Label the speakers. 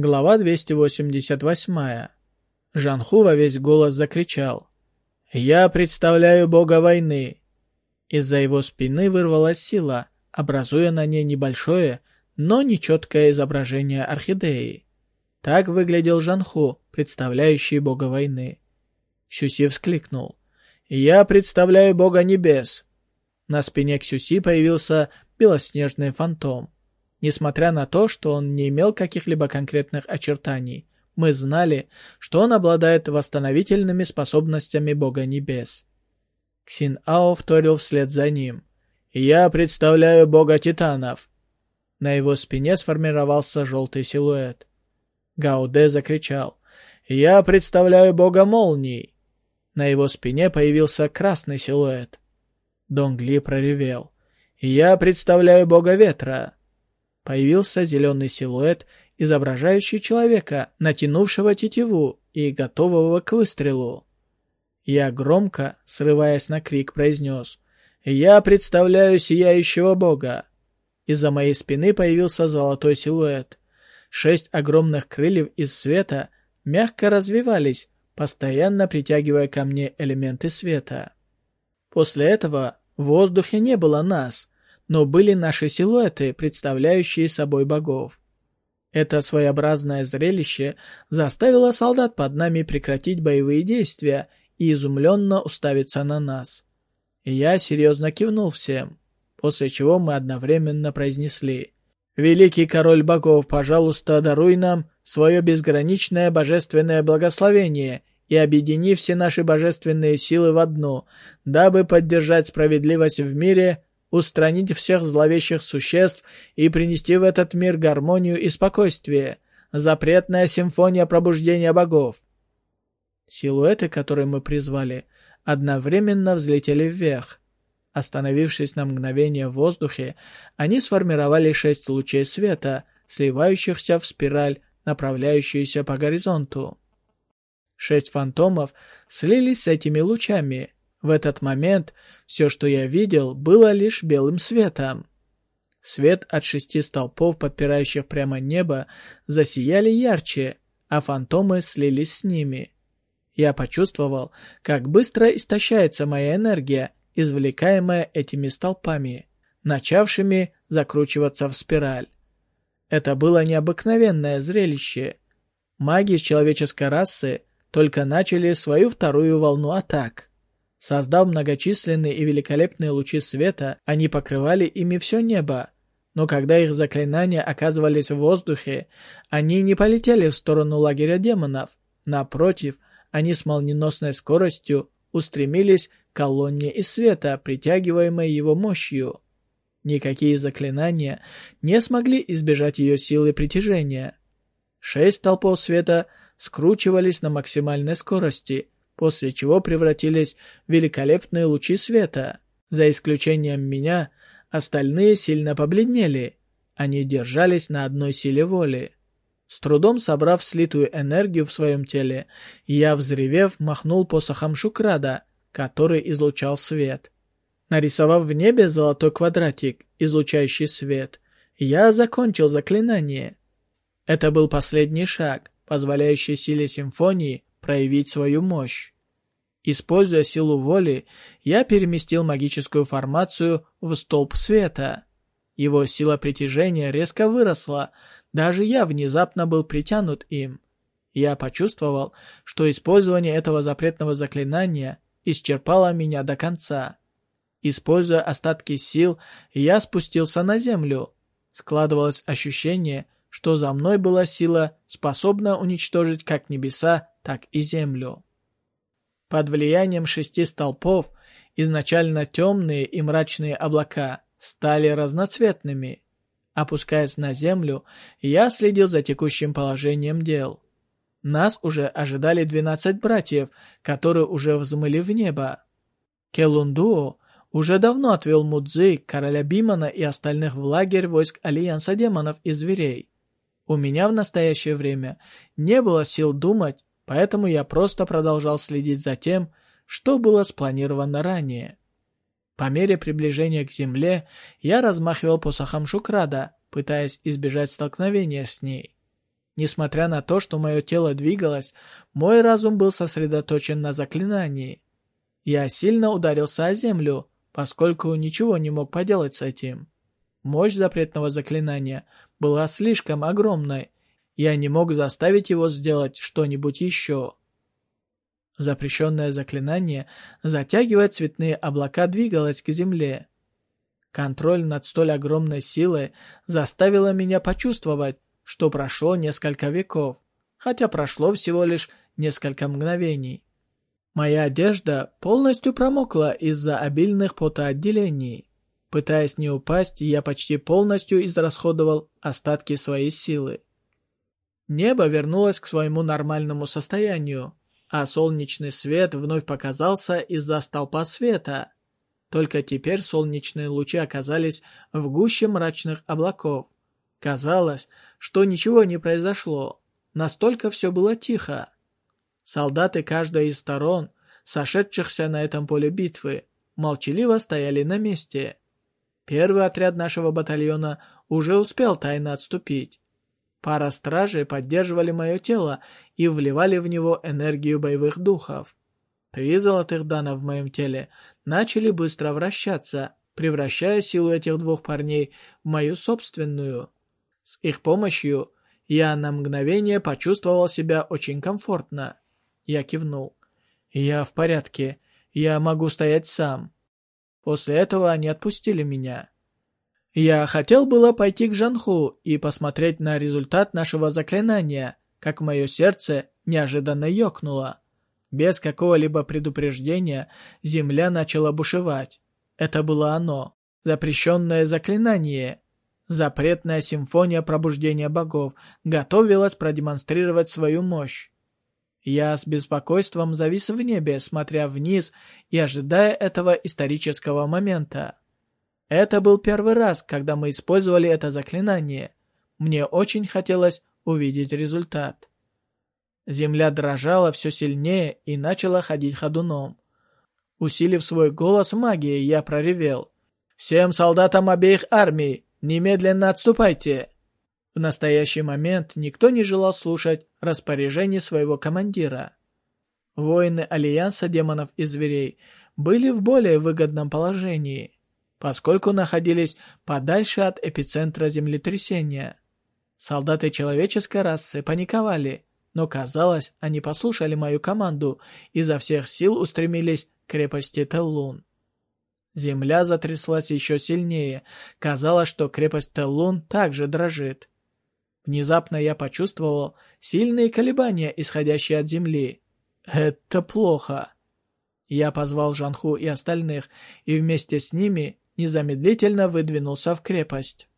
Speaker 1: Глава 288. Жанху во весь голос закричал. «Я представляю бога войны!» Из-за его спины вырвалась сила, образуя на ней небольшое, но нечеткое изображение орхидеи. Так выглядел Жанху, представляющий бога войны. Ксюси вскликнул. «Я представляю бога небес!» На спине Ксюси появился белоснежный фантом. Несмотря на то, что он не имел каких-либо конкретных очертаний, мы знали, что он обладает восстановительными способностями Бога Небес. Ксин Ао вторил вслед за ним. «Я представляю Бога Титанов!» На его спине сформировался желтый силуэт. Гауде закричал. «Я представляю Бога Молний!» На его спине появился красный силуэт. Донгли проревел. «Я представляю Бога Ветра!» Появился зеленый силуэт, изображающий человека, натянувшего тетиву и готового к выстрелу. Я громко, срываясь на крик, произнес «Я представляю сияющего бога!» Из-за моей спины появился золотой силуэт. Шесть огромных крыльев из света мягко развивались, постоянно притягивая ко мне элементы света. После этого в воздухе не было нас, но были наши силуэты, представляющие собой богов. Это своеобразное зрелище заставило солдат под нами прекратить боевые действия и изумленно уставиться на нас. Я серьезно кивнул всем, после чего мы одновременно произнесли «Великий король богов, пожалуйста, даруй нам свое безграничное божественное благословение и объедини все наши божественные силы в одну, дабы поддержать справедливость в мире устранить всех зловещих существ и принести в этот мир гармонию и спокойствие. Запретная симфония пробуждения богов. Силуэты, которые мы призвали, одновременно взлетели вверх. Остановившись на мгновение в воздухе, они сформировали шесть лучей света, сливающихся в спираль, направляющуюся по горизонту. Шесть фантомов слились с этими лучами, в этот момент все, что я видел, было лишь белым светом. Свет от шести столпов, подпирающих прямо небо, засияли ярче, а фантомы слились с ними. Я почувствовал, как быстро истощается моя энергия, извлекаемая этими столпами, начавшими закручиваться в спираль. Это было необыкновенное зрелище. Маги человеческой расы только начали свою вторую волну атак. Создав многочисленные и великолепные лучи света, они покрывали ими все небо. Но когда их заклинания оказывались в воздухе, они не полетели в сторону лагеря демонов. Напротив, они с молниеносной скоростью устремились к колонне из света, притягиваемой его мощью. Никакие заклинания не смогли избежать ее силы притяжения. Шесть толпов света скручивались на максимальной скорости – после чего превратились в великолепные лучи света. За исключением меня, остальные сильно побледнели. Они держались на одной силе воли. С трудом собрав слитую энергию в своем теле, я, взревев, махнул посохом Шукрада, который излучал свет. Нарисовав в небе золотой квадратик, излучающий свет, я закончил заклинание. Это был последний шаг, позволяющий силе симфонии проявить свою мощь. Используя силу воли, я переместил магическую формацию в столб света. Его сила притяжения резко выросла, даже я внезапно был притянут им. Я почувствовал, что использование этого запретного заклинания исчерпало меня до конца. Используя остатки сил, я спустился на землю. Складывалось ощущение, что за мной была сила, способная уничтожить как небеса, так и землю. Под влиянием шести столпов изначально темные и мрачные облака стали разноцветными. Опускаясь на землю, я следил за текущим положением дел. Нас уже ожидали двенадцать братьев, которые уже взмыли в небо. Келундуо уже давно отвел Мудзы, короля Бимана и остальных в лагерь войск Альянса демонов и зверей. У меня в настоящее время не было сил думать, поэтому я просто продолжал следить за тем, что было спланировано ранее. По мере приближения к земле я размахивал посохом Шукрада, пытаясь избежать столкновения с ней. Несмотря на то, что мое тело двигалось, мой разум был сосредоточен на заклинании. Я сильно ударился о землю, поскольку ничего не мог поделать с этим. Мощь запретного заклинания была слишком огромной, я не мог заставить его сделать что-нибудь еще. Запрещенное заклинание, затягивая цветные облака, двигалось к земле. Контроль над столь огромной силой заставило меня почувствовать, что прошло несколько веков, хотя прошло всего лишь несколько мгновений. Моя одежда полностью промокла из-за обильных потоотделений. Пытаясь не упасть, я почти полностью израсходовал остатки своей силы. Небо вернулось к своему нормальному состоянию, а солнечный свет вновь показался из-за столпа света. Только теперь солнечные лучи оказались в гуще мрачных облаков. Казалось, что ничего не произошло. Настолько все было тихо. Солдаты каждой из сторон, сошедшихся на этом поле битвы, молчаливо стояли на месте. Первый отряд нашего батальона уже успел тайно отступить. Пара стражей поддерживали мое тело и вливали в него энергию боевых духов. Три золотых дана в моем теле начали быстро вращаться, превращая силу этих двух парней в мою собственную. С их помощью я на мгновение почувствовал себя очень комфортно. Я кивнул. «Я в порядке. Я могу стоять сам». После этого они отпустили меня. Я хотел было пойти к Жанху и посмотреть на результат нашего заклинания, как мое сердце неожиданно ёкнуло. Без какого-либо предупреждения земля начала бушевать. Это было оно, запрещенное заклинание, Запретная симфония пробуждения богов готовилась продемонстрировать свою мощь. Я с беспокойством завис в небе, смотря вниз и ожидая этого исторического момента. Это был первый раз, когда мы использовали это заклинание. Мне очень хотелось увидеть результат. Земля дрожала все сильнее и начала ходить ходуном. Усилив свой голос магией, я проревел. «Всем солдатам обеих армий! «Немедленно отступайте!» В настоящий момент никто не желал слушать распоряжений своего командира. Воины Альянса демонов и зверей были в более выгодном положении, поскольку находились подальше от эпицентра землетрясения. Солдаты человеческой расы паниковали, но казалось, они послушали мою команду и изо всех сил устремились к крепости Теллун. Земля затряслась еще сильнее. Казалось, что крепость Теллун также дрожит. Внезапно я почувствовал сильные колебания, исходящие от земли. Это плохо. Я позвал Жанху и остальных, и вместе с ними незамедлительно выдвинулся в крепость.